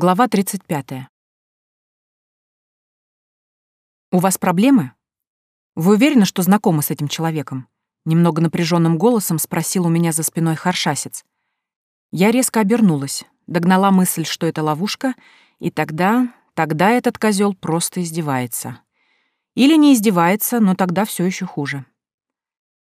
Глава 35. «У вас проблемы? Вы уверены, что знакомы с этим человеком?» Немного напряженным голосом спросил у меня за спиной харшасец. Я резко обернулась, догнала мысль, что это ловушка, и тогда, тогда этот козел просто издевается. Или не издевается, но тогда все еще хуже.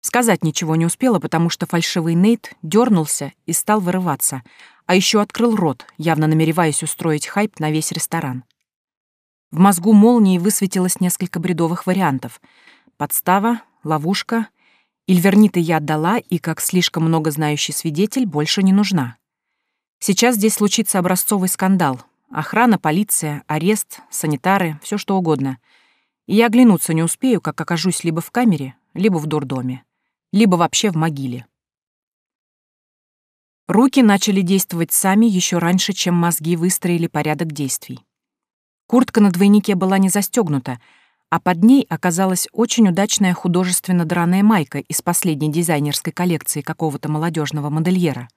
Сказать ничего не успела, потому что фальшивый Нейт дернулся и стал вырываться, а еще открыл рот, явно намереваясь устроить хайп на весь ресторан. В мозгу молнии высветилось несколько бредовых вариантов. Подстава, ловушка. Ильверниты я отдала, и, как слишком много знающий свидетель, больше не нужна. Сейчас здесь случится образцовый скандал. Охрана, полиция, арест, санитары, все что угодно. И я оглянуться не успею, как окажусь либо в камере, либо в дурдоме, либо вообще в могиле. Руки начали действовать сами еще раньше, чем мозги выстроили порядок действий. Куртка на двойнике была не застегнута, а под ней оказалась очень удачная художественно драная майка из последней дизайнерской коллекции какого-то молодежного модельера.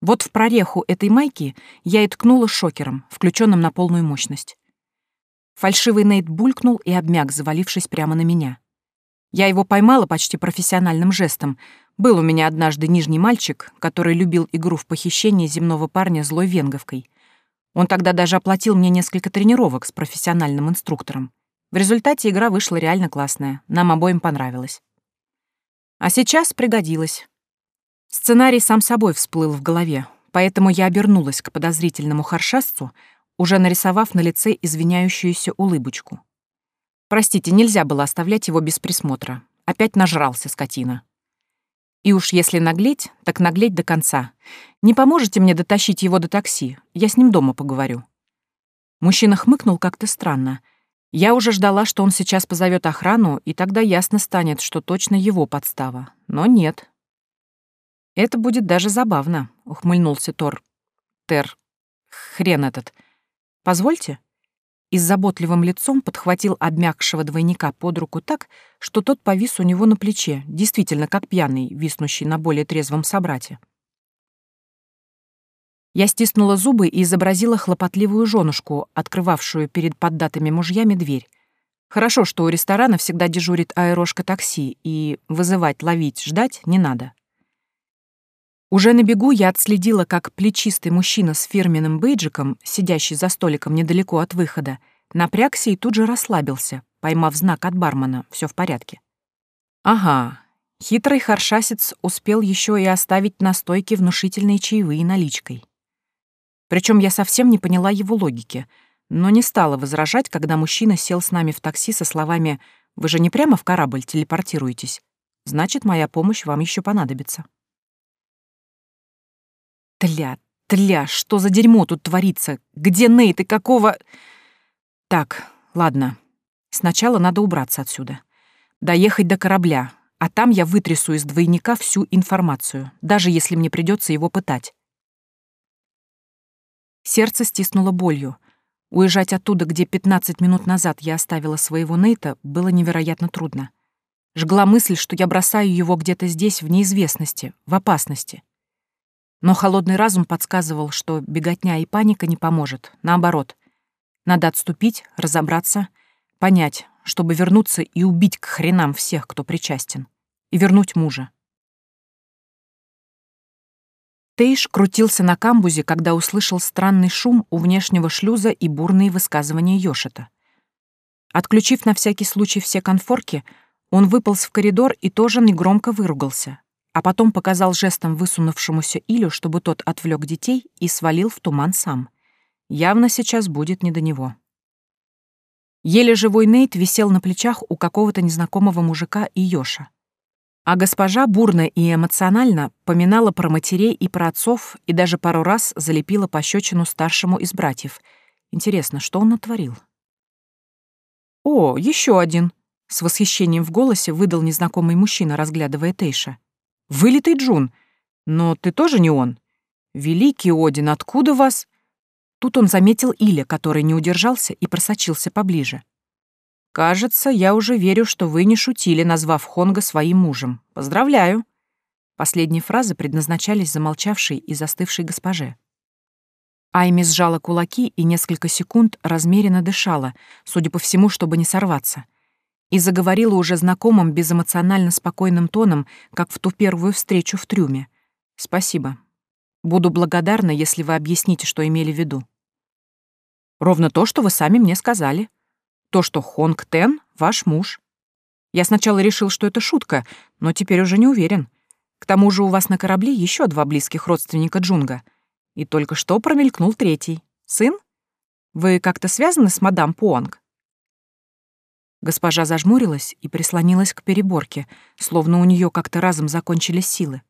Вот в прореху этой майки я и ткнула шокером, включенным на полную мощность. Фальшивый Нейт булькнул и обмяк, завалившись прямо на меня. Я его поймала почти профессиональным жестом. Был у меня однажды нижний мальчик, который любил игру в похищение земного парня злой венговкой. Он тогда даже оплатил мне несколько тренировок с профессиональным инструктором. В результате игра вышла реально классная, нам обоим понравилось. А сейчас пригодилось. Сценарий сам собой всплыл в голове, поэтому я обернулась к подозрительному харшасцу, уже нарисовав на лице извиняющуюся улыбочку. Простите, нельзя было оставлять его без присмотра. Опять нажрался скотина. И уж если наглеть, так наглеть до конца. Не поможете мне дотащить его до такси? Я с ним дома поговорю. Мужчина хмыкнул как-то странно. Я уже ждала, что он сейчас позовет охрану, и тогда ясно станет, что точно его подстава. Но нет. Это будет даже забавно, ухмыльнулся Тор. Тер. Хрен этот. Позвольте и с заботливым лицом подхватил обмякшего двойника под руку так, что тот повис у него на плече, действительно как пьяный, виснущий на более трезвом собрате. Я стиснула зубы и изобразила хлопотливую женушку, открывавшую перед поддатыми мужьями дверь. Хорошо, что у ресторана всегда дежурит аэрошка такси, и вызывать, ловить, ждать не надо. Уже на бегу я отследила, как плечистый мужчина с фирменным бейджиком, сидящий за столиком недалеко от выхода, напрягся и тут же расслабился, поймав знак от бармена «все в порядке». Ага, хитрый харшасец успел еще и оставить на стойке внушительные чаевые наличкой. Причем я совсем не поняла его логики, но не стала возражать, когда мужчина сел с нами в такси со словами «Вы же не прямо в корабль телепортируетесь? Значит, моя помощь вам еще понадобится». Тля, тля, что за дерьмо тут творится? Где Нейт и какого... Так, ладно. Сначала надо убраться отсюда. Доехать до корабля, а там я вытрясу из двойника всю информацию, даже если мне придется его пытать. Сердце стиснуло болью. Уезжать оттуда, где 15 минут назад я оставила своего Нейта, было невероятно трудно. Жгла мысль, что я бросаю его где-то здесь, в неизвестности, в опасности. Но холодный разум подсказывал, что беготня и паника не поможет. Наоборот. Надо отступить, разобраться, понять, чтобы вернуться и убить к хренам всех, кто причастен. И вернуть мужа. Тейш крутился на камбузе, когда услышал странный шум у внешнего шлюза и бурные высказывания Йошета. Отключив на всякий случай все конфорки, он выполз в коридор и тоже негромко выругался, а потом показал жестом высунувшемуся Илю, чтобы тот отвлек детей и свалил в туман сам. Явно сейчас будет не до него. Еле живой Нейт висел на плечах у какого-то незнакомого мужика и Йоша. А госпожа бурно и эмоционально поминала про матерей и про отцов и даже пару раз залепила пощечину старшему из братьев. Интересно, что он натворил? «О, еще один!» — с восхищением в голосе выдал незнакомый мужчина, разглядывая Тейша. Вылитый Джун. Но ты тоже не он. Великий Один, откуда вас...» Тут он заметил Иля, который не удержался и просочился поближе. «Кажется, я уже верю, что вы не шутили, назвав Хонга своим мужем. Айми сжала кулаки и несколько секунд размеренно дышала, судя по всему, чтобы не сорваться. И заговорила уже знакомым безэмоционально спокойным тоном, как в ту первую встречу в трюме. «Спасибо. Буду благодарна, если вы объясните, что имели в виду». «Ровно то, что вы сами мне сказали. То, что Хонг Тен — ваш муж. Я сначала решил, что это шутка, но теперь уже не уверен. К тому же у вас на корабле еще два близких родственника Джунга — и только что промелькнул третий. Сын? Вы как-то связаны с мадам Пуанг? Госпожа зажмурилась и прислонилась к переборке, словно у нее как-то разом закончились силы.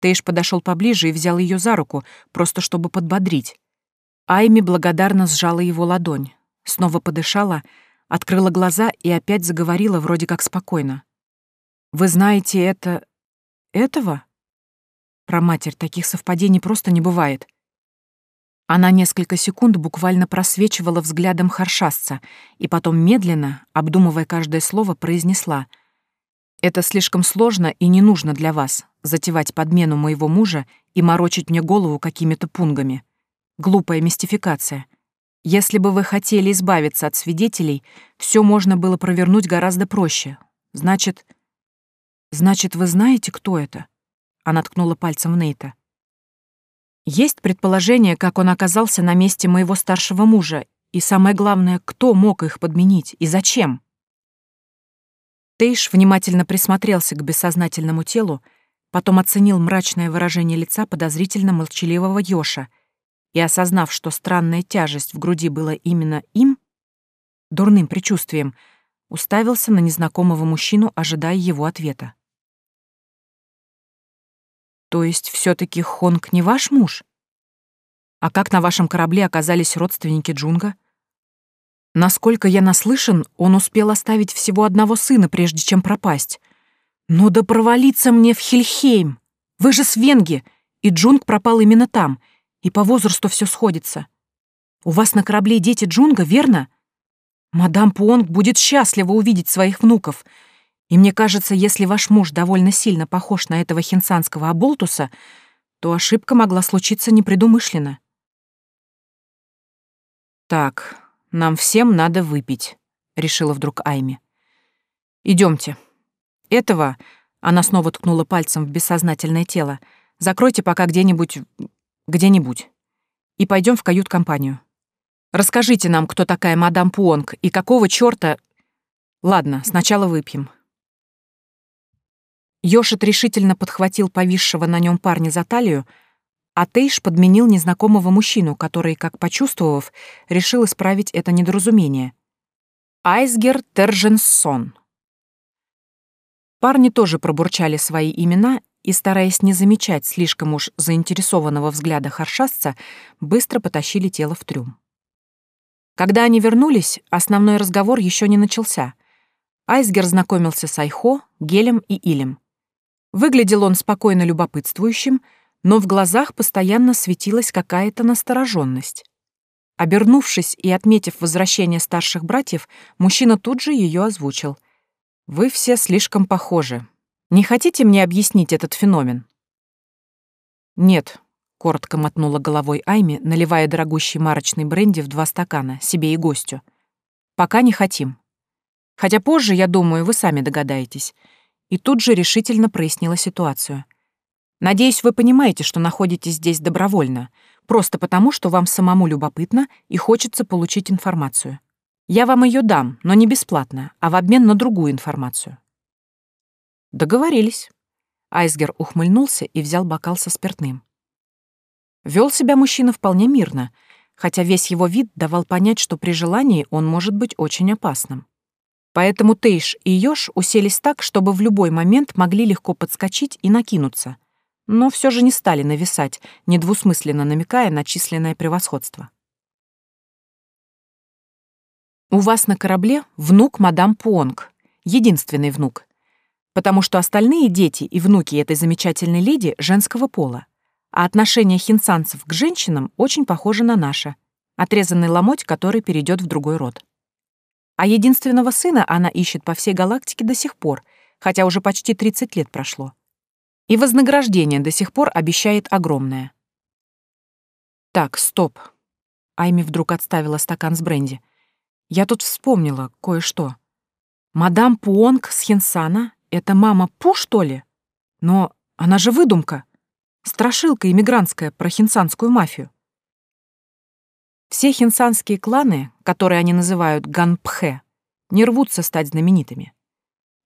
Тейш подошел поближе и взял ее за руку, просто чтобы подбодрить. Айми благодарно сжала его ладонь, снова подышала, открыла глаза и опять заговорила вроде как спокойно. «Вы знаете это... этого?» Про матерь таких совпадений просто не бывает. Она несколько секунд буквально просвечивала взглядом Харшасца и потом медленно, обдумывая каждое слово, произнесла «Это слишком сложно и не нужно для вас затевать подмену моего мужа и морочить мне голову какими-то пунгами. Глупая мистификация. Если бы вы хотели избавиться от свидетелей, все можно было провернуть гораздо проще. Значит... Значит, вы знаете, кто это?» Она ткнула пальцем в Нейта. Есть предположение, как он оказался на месте моего старшего мужа, и самое главное, кто мог их подменить и зачем? Тейш внимательно присмотрелся к бессознательному телу, потом оценил мрачное выражение лица подозрительно молчаливого Йоша и, осознав, что странная тяжесть в груди была именно им, дурным предчувствием, уставился на незнакомого мужчину, ожидая его ответа. То есть все таки Хонг не ваш муж? А как на вашем корабле оказались родственники Джунга? Насколько я наслышан, он успел оставить всего одного сына, прежде чем пропасть. Но да провалиться мне в Хельхейм! Вы же с Венги, и Джунг пропал именно там, и по возрасту все сходится. У вас на корабле дети Джунга, верно? Мадам Пуонг будет счастлива увидеть своих внуков — и мне кажется, если ваш муж довольно сильно похож на этого хинсанского оболтуса, то ошибка могла случиться непредумышленно. «Так, нам всем надо выпить», — решила вдруг Айми. Идемте. Этого, — она снова ткнула пальцем в бессознательное тело, — закройте пока где-нибудь... где-нибудь. И пойдем в кают-компанию. Расскажите нам, кто такая мадам Пуонг и какого чёрта... Ладно, сначала выпьем. Йошит решительно подхватил повисшего на нем парня за талию, а Тейш подменил незнакомого мужчину, который, как почувствовав, решил исправить это недоразумение. Айсгер Терженсон. Парни тоже пробурчали свои имена и, стараясь не замечать слишком уж заинтересованного взгляда харшасца, быстро потащили тело в трюм. Когда они вернулись, основной разговор еще не начался. Айсгер знакомился с Айхо, Гелем и Илем. Выглядел он спокойно любопытствующим, но в глазах постоянно светилась какая-то настороженность. Обернувшись и отметив возвращение старших братьев, мужчина тут же ее озвучил. «Вы все слишком похожи. Не хотите мне объяснить этот феномен?» «Нет», — коротко мотнула головой Айми, наливая дорогущий марочный бренди в два стакана, себе и гостю. «Пока не хотим. Хотя позже, я думаю, вы сами догадаетесь и тут же решительно прояснила ситуацию. «Надеюсь, вы понимаете, что находитесь здесь добровольно, просто потому, что вам самому любопытно и хочется получить информацию. Я вам ее дам, но не бесплатно, а в обмен на другую информацию». «Договорились». Айсгер ухмыльнулся и взял бокал со спиртным. Вел себя мужчина вполне мирно, хотя весь его вид давал понять, что при желании он может быть очень опасным. Поэтому Тейш и Ёж уселись так, чтобы в любой момент могли легко подскочить и накинуться, но все же не стали нависать, недвусмысленно намекая на численное превосходство. «У вас на корабле внук мадам Пуонг, единственный внук, потому что остальные дети и внуки этой замечательной леди женского пола, а отношение хинсанцев к женщинам очень похоже на наше, отрезанный ломоть, который перейдет в другой род. А единственного сына она ищет по всей галактике до сих пор, хотя уже почти 30 лет прошло. И вознаграждение до сих пор обещает огромное. Так, стоп. Айми вдруг отставила стакан с бренди. Я тут вспомнила кое-что. Мадам Пуонг с Хинсана — это мама Пу, что ли? Но она же выдумка. Страшилка иммигрантская про хинсанскую мафию. Все хинсанские кланы, которые они называют Ганпхе, не рвутся стать знаменитыми.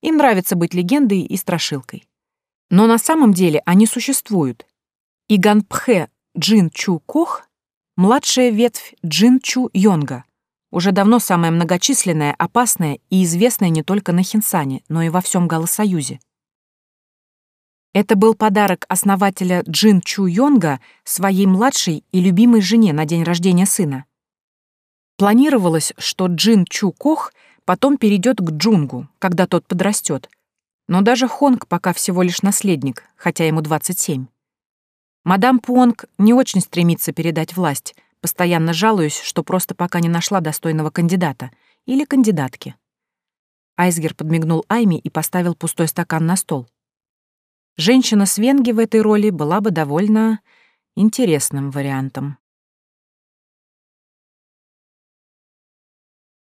Им нравится быть легендой и страшилкой. Но на самом деле они существуют. И Ганпхе Джин Чу Кох — младшая ветвь Джин Чу Йонга, уже давно самая многочисленная, опасная и известная не только на Хинсане, но и во всем Галосоюзе. Это был подарок основателя Джин Чу Йонга своей младшей и любимой жене на день рождения сына. Планировалось, что Джин Чу Кох потом перейдет к Джунгу, когда тот подрастет. Но даже Хонг пока всего лишь наследник, хотя ему 27. Мадам Пуонг не очень стремится передать власть, постоянно жалуюсь, что просто пока не нашла достойного кандидата или кандидатки. Айсгер подмигнул Айми и поставил пустой стакан на стол. Женщина с Венги в этой роли была бы довольно интересным вариантом.